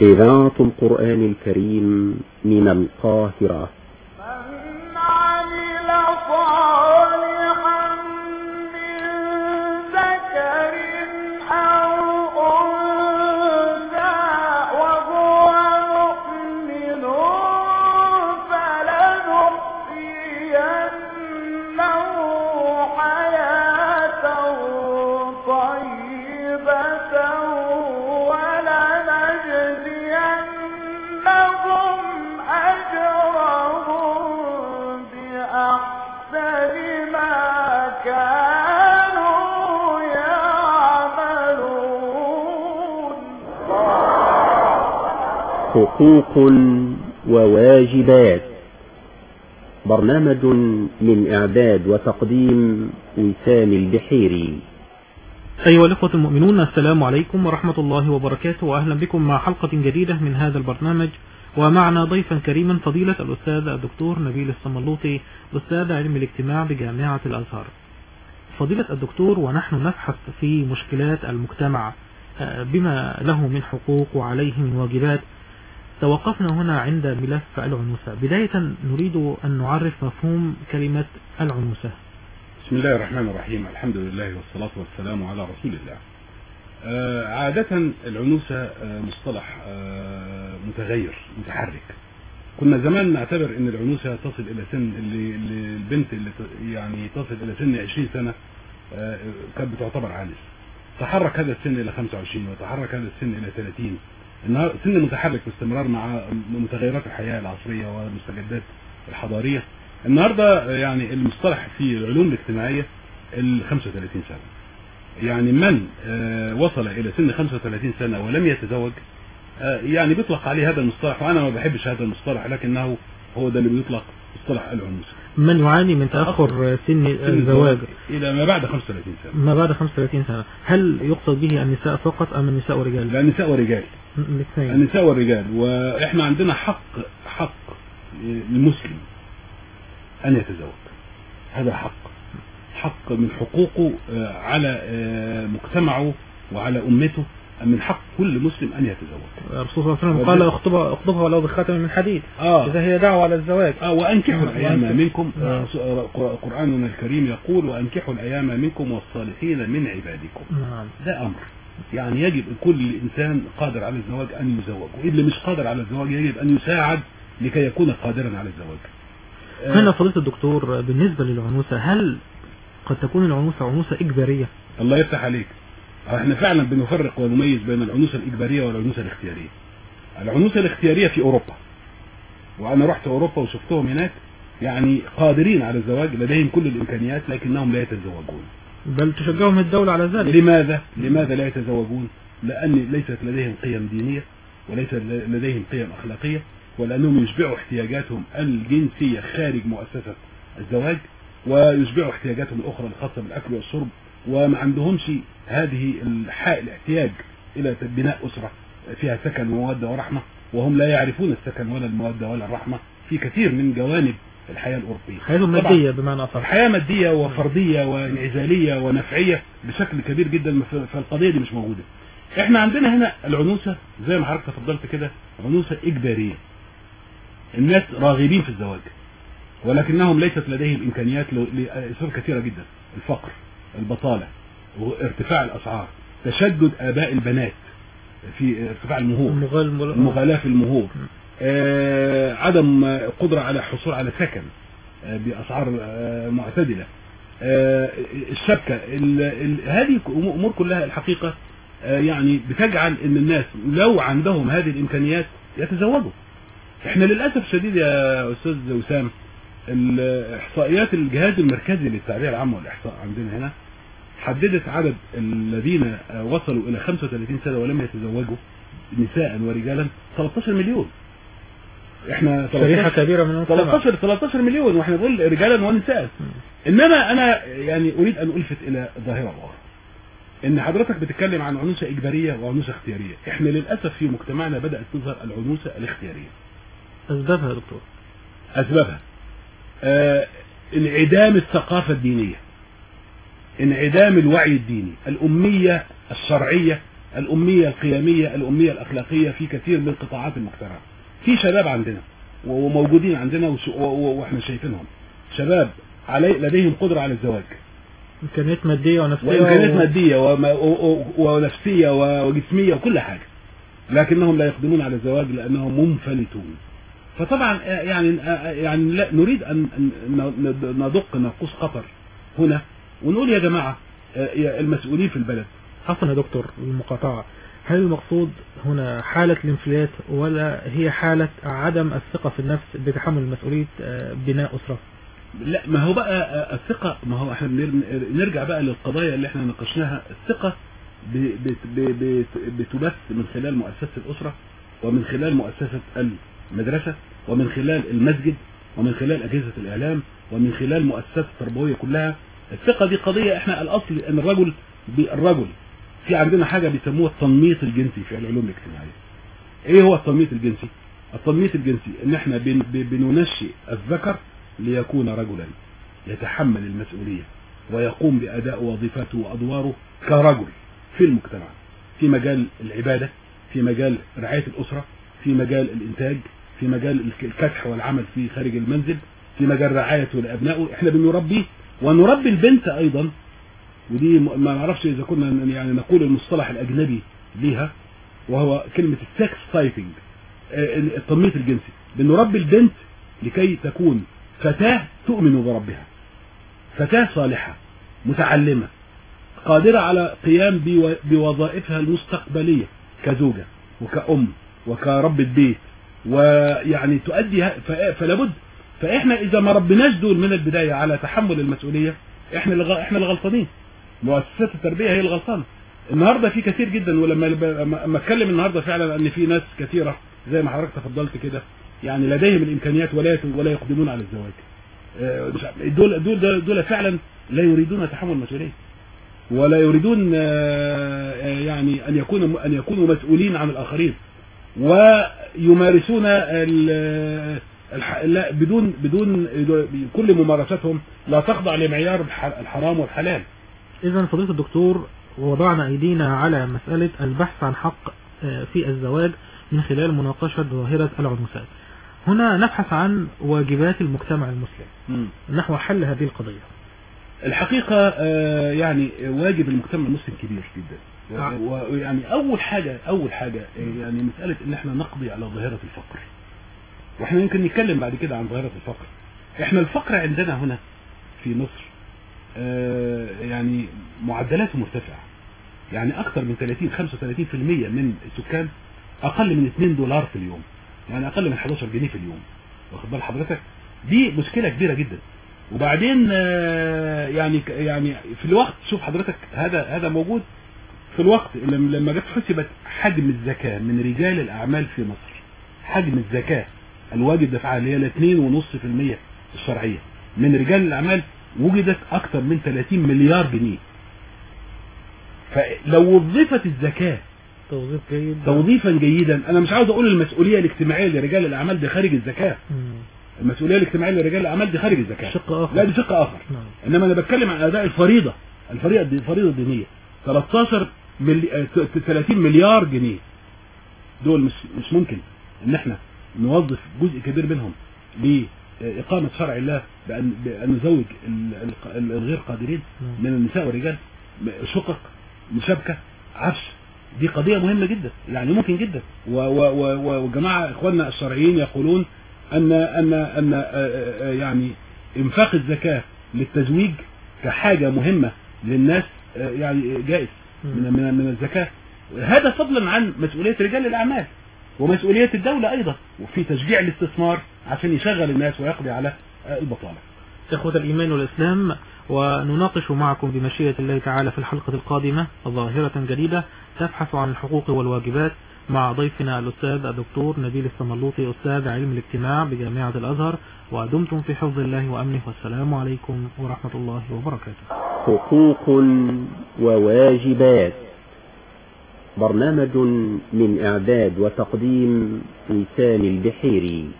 إذاعة القرآن الكريم من القاهرة. حقوق وواجبات. برنامج من إعداد وتقديم وسام البحيري أيها الإخوة المؤمنون السلام عليكم ورحمة الله وبركاته وأهلا بكم مع حلقة جديدة من هذا البرنامج ومعنا ضيفا كريما فضيلة الأستاذ الدكتور نبيل الصملوطي أستاذ علم الاجتماع بجامعة الأزهر. فضيلة الدكتور ونحن نبحث في مشكلات المجتمع آه، بما له من حقوق وعليه من واجبات. توقفنا هنا عند ملف العنوسة. بداية نريد أن نعرف مفهوم كلمة العنوسة. بسم الله الرحمن الرحيم. الحمد لله والصلاة والسلام على رسول الله. عادة العنوسة آه، مصطلح آه، متغير متحرك. كنا زمان نعتبر إن العنوسة تصل إلى سن اللي, البنت اللي يعني تصل إلى سن 20 سنة آه، كانت بتعتبر عانس. تحرك هذا السن إلى 25 وتحرك هذا السن إلى 30 النهار سن متحرك باستمرار مع متغيرات الحياة العصرية والمستجدات الحضارية. النهاردة يعني المصطلح في العلوم الاجتماعية ال 35 سنة. يعني من آه، وصل إلى سن 35 سنة ولم يتزوج آه، يعني بيطلق عليه هذا المصطلح وأنا ما بحبش هذا المصطلح لكنه هو ده اللي بيطلق مصطلح العنوسة من يعاني من تأخر سن الزواج؟ إلى ما بعد 35 سنة. ما بعد 35 سنة. هل يقصد به النساء فقط أم النساء والرجال لا النساء الاثنين. النساء والرجال. وإحنا عندنا حق حق المسلم أن يتزوج. هذا حق. حق من حقوقه آه، على آه، مجتمعه وعلى أمته من حق كل مسلم أن يتزوج. الرسول صلى الله عليه وسلم قال اخطبها اخطبها ولو بخاتم من حديد. آه. إذا هي دعوة على الزواج. آه وأنكحوا الأيام وأنكحوا. منكم. نعم. آه، آه، قرآننا الكريم يقول وأنكحوا الأيام منكم والصالحين من عبادكم. نعم. ده أمر. يعني يجب كل إنسان قادر على الزواج أن يزوج. واللي مش قادر على الزواج يجب أن يساعد لكي يكون قادرا على الزواج. آه، هنا فضيلة الدكتور بالنسبة للعنوسة هل قد تكون العنوسة عنوسة إجبارية. الله يفتح عليك. إحنا فعلا بنفرق ونميز بين العنوسة الإجبارية والعنوسة الاختيارية. العنوسة الاختيارية في أوروبا. وأنا رحت أوروبا وشفتهم هناك يعني قادرين على الزواج لديهم كل الإمكانيات لكنهم لا يتزوجون. بل تشجعهم الدولة على ذلك. لماذا؟ لماذا لا يتزوجون؟ لأن ليست لديهم قيم دينية وليس لديهم قيم أخلاقية ولأنهم يشبعوا احتياجاتهم الجنسية خارج مؤسسة الزواج. ويشبعوا احتياجاتهم الأخرى الخاصة بالأكل والشرب وما عندهمش هذه الاحتياج إلى بناء أسرة فيها سكن ومودة ورحمة وهم لا يعرفون السكن ولا المودة ولا الرحمة في كثير من جوانب الحياة الأوروبية. طبعاً مادية بمعنى أصح. الحياة مادية وفردية وانعزالية ونفعية بشكل كبير جدا فالقضية دي مش موجودة. إحنا عندنا هنا العنوسة زي ما حضرتك تفضلت كده عنوسة إجبارية. الناس راغبين في الزواج. ولكنهم ليست لديهم إمكانيات لأسباب كثيرة جدا. الفقر البطالة وارتفاع الأسعار تشدد آباء البنات في ارتفاع المهور المغال المغالاة في المهور. آه عدم قدرة على الحصول على سكن آه بأسعار آه معتدلة. آه الشبكة ال- ال- هذه أمور كلها الحقيقة آه يعني بتجعل إن الناس لو عندهم هذه الإمكانيات يتزوجوا. إحنا للأسف الشديد يا أستاذ وسام الإحصائيات الجهاز المركزي للتعبئة العامة والإحصاء عندنا هنا حددت عدد الذين وصلوا إلى 35 سنة ولم يتزوجوا نساء ورجالا 13 مليون. إحنا شريحة 13 كبيرة من المجتمع. 13 13 مليون وإحنا نقول رجالا ونساء. إنما أنا يعني أريد أن ألفت إلى ظاهرة أخرى إن حضرتك بتتكلم عن عنوسة إجبارية وعنوسة اختيارية. إحنا للأسف في مجتمعنا بدأت تظهر العنوسة الاختيارية. أسبابها يا دكتور. أسبابها. انعدام الثقافة الدينية انعدام الوعي الديني الأمية الشرعية الأمية القيمية الأمية الأخلاقية في كثير من قطاعات المجتمع في شباب عندنا وموجودين عندنا وإحنا شايفينهم. شباب علي لديهم قدرة على الزواج. إمكانيات مادية ونفسية وإمكانيات و- مادية و- ونفسية وجسمية وكل حاجة. لكنهم لا يقدمون على الزواج لأنهم منفلتون. فطبعا آه، يعني آه، يعني لا نريد أن أن ن- ندق ناقوس خطر هنا ونقول يا جماعة آه، يا المسؤولين في البلد. عفوا يا دكتور المقاطعة. هل المقصود هنا حالة الانفلات ولا هي حالة عدم الثقة في النفس بتحمل مسؤولية آه، بناء أسرة؟ لا ما هو بقى آه، الثقة ما هو إحنا نرجع بقى للقضايا اللي إحنا ناقشناها. الثقة بتبث من خلال مؤسسة الأسرة ومن خلال مؤسسة المدرسة ومن خلال المسجد ومن خلال أجهزة الإعلام ومن خلال مؤسسات التربوية كلها. الثقة دي قضية إحنا الأصل أن الرجل الرجل في عندنا حاجة بيسموها التنميط الجنسي في العلوم الاجتماعية. إيه هو التنميط الجنسي؟ التنميط الجنسي إن إحنا بننشئ الذكر ليكون رجلا يتحمل المسؤولية ويقوم بأداء وظيفته وأدواره كرجل في المجتمع في مجال العبادة في مجال رعاية الأسرة في مجال الإنتاج في مجال الك- الكدح والعمل في خارج المنزل في مجال رعايته لأبنائه. إحنا بنربيه ونربي البنت أيضا ودي ما نعرفش إذا كنا يعني نقول المصطلح الأجنبي ليها وهو كلمة ال sex typing التنميط الجنسي. بنربي البنت لكي تكون فتاة تؤمن بربها فتاة صالحة متعلمة قادرة على قيام بو- بوظائفها المستقبلية كزوجة وكأم وكربة بيت ويعني تؤدي ه- ف- فلابد فإحنا إذا ما ربناش دول من البداية على تحمل المسؤولية إحنا إحنا اللي غلطانين. مؤسسات التربية هي الغلطانة النهارده في كثير جدا ولما لما أتكلم النهارده فعلا إن في ناس كثيرة زي ما حضرتك تفضلت كده يعني لديهم الإمكانيات ولا ولا يقدمون على الزواج. آه، دول دول دول فعلا لا يريدون تحمل المسؤولية. ولا يريدون آه، آه، يعني أن يكونوا أن يكونوا مسؤولين عن الآخرين. ويمارسون بدون بدون كل ممارساتهم لا تخضع لمعيار الح- الحرام والحلال. إذا فضيلة الدكتور وضعنا أيدينا على مسألة البحث عن حق آه، في الزواج من خلال مناقشة ظاهرة العنوسات هنا نبحث عن واجبات المجتمع المسلم نحو حل هذه القضية. الحقيقة آه، يعني واجب المجتمع المسلم كبير جدا. آه. ويعني أول حاجة أول حاجة آه، يعني مسألة إن إحنا نقضي على ظاهرة الفقر. وإحنا يمكن نتكلم بعد كده عن ظاهرة الفقر. إحنا الفقر عندنا هنا في مصر يعني معدلاته مرتفعة. يعني أكثر من 30 35% من السكان أقل من 2 دولار في اليوم. يعني أقل من 11 جنيه في اليوم. واخد بال حضرتك؟ دي مشكلة كبيرة جدا. وبعدين آه، يعني يعني في الوقت شوف حضرتك هذا هذا موجود في الوقت لما جت حسبت حجم الزكاة من رجال الأعمال في مصر. حجم الزكاة الواجب دفعها اللي هي ال 2.5% الشرعية. من رجال الأعمال وجدت أكثر من 30 مليار جنيه. فلو وظفت الزكاة توظيف جيد. توظيفا جيدا أنا مش عاوز أقول المسؤولية الاجتماعية لرجال الأعمال دي خارج الزكاة مم. المسؤولية الاجتماعية لرجال الأعمال دي خارج الزكاة. شق آخر. لا دي شق آخر. نعم. إنما أنا بتكلم عن أداء الفريضة. الفريضة دي الفريضة الدينية. 13 ملي... آه، ت- 30 مليار جنيه. دول مش مش ممكن إن إحنا نوظف جزء كبير منهم لإقامة شرع الله بأن, بأن نزوج ال- ال- ال- الغير قادرين نعم. من النساء والرجال. شقق مشابكة عفش. دي قضية مهمة جدا. يعني ممكن جدا. وجماعة إخواننا الشرعيين يقولون أن أن أن آه، آه، آه، يعني إنفاق الزكاة للتزويج كحاجة مهمة للناس يعني جائز من من من الزكاة. هذا فضلا عن مسؤولية رجال الأعمال ومسؤولية الدولة أيضا وفي تشجيع الاستثمار عشان يشغل الناس ويقضي على البطالة. إخوة الإيمان والإسلام ونناقش معكم بمشيئة الله تعالى في الحلقة القادمة ظاهرة جديدة تبحث عن الحقوق والواجبات. مع ضيفنا الأستاذ الدكتور نبيل السملوطي أستاذ علم الاجتماع بجامعة الأزهر ودمتم في حفظ الله وأمنه والسلام عليكم ورحمة الله وبركاته. حقوق وواجبات. برنامج من إعداد وتقديم وسام البحيري.